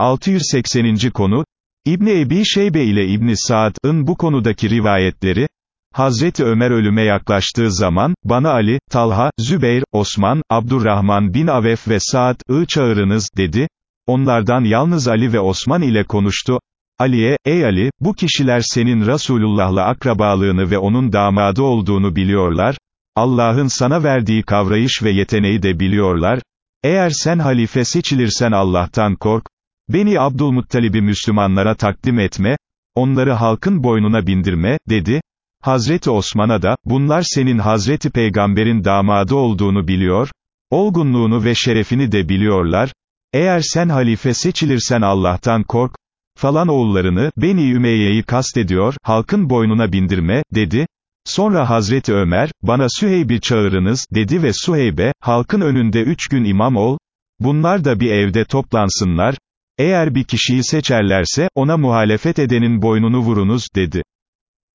680. konu, İbni Ebi Şeybe ile İbni Saad'ın bu konudaki rivayetleri, Hazreti Ömer ölüme yaklaştığı zaman, bana Ali, Talha, Zübeyr, Osman, Abdurrahman bin Avef ve Saad'ı çağırınız, dedi. Onlardan yalnız Ali ve Osman ile konuştu. Ali'ye, ey Ali, bu kişiler senin Resulullah'la akrabalığını ve onun damadı olduğunu biliyorlar. Allah'ın sana verdiği kavrayış ve yeteneği de biliyorlar. Eğer sen halife seçilirsen Allah'tan kork. Beni Abdülmuttalib'i Müslümanlara takdim etme, onları halkın boynuna bindirme, dedi. Hazreti Osman'a da, bunlar senin Hazreti Peygamber'in damadı olduğunu biliyor, olgunluğunu ve şerefini de biliyorlar, eğer sen halife seçilirsen Allah'tan kork, falan oğullarını, Beni Ümeyye'yi kastediyor, halkın boynuna bindirme, dedi. Sonra Hazreti Ömer, bana Süheyb'i çağırınız, dedi ve Süheyb'e, halkın önünde üç gün imam ol, bunlar da bir evde toplansınlar, eğer bir kişiyi seçerlerse, ona muhalefet edenin boynunu vurunuz, dedi.